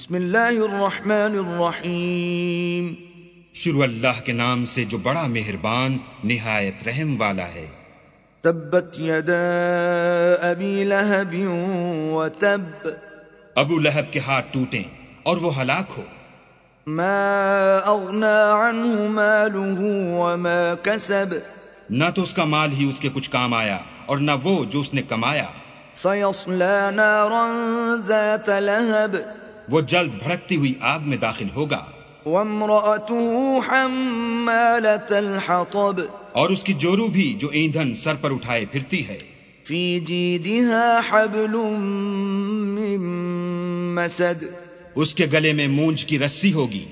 بسم اللہ الرحمن الرحیم۔ شروع اللہ کے نام سے جو بڑا مہربان نہایت رحم والا ہے۔ تبت یدا ابی لہب وتب ابو لہب کے ہاتھ ٹوٹیں اور وہ ہلاک ہو۔ ما اغنا عنہ ماله وما کسب۔ نہ تو اس کا مال ہی اس کے کچھ کام آیا اور نہ وہ جو اس نے کمایا۔ سیصلا نارا ذات لہب۔ وہ جلد بھڑکتی ہوئی آگ میں داخل ہوگا۔ الحطب۔ اور اس کی جورو بھی جو ایندھن سر پر اٹھائے پھرتی ہے۔ في جيدها حبل من مسد۔ اس کے گلے میں مونج کی رسی ہوگی۔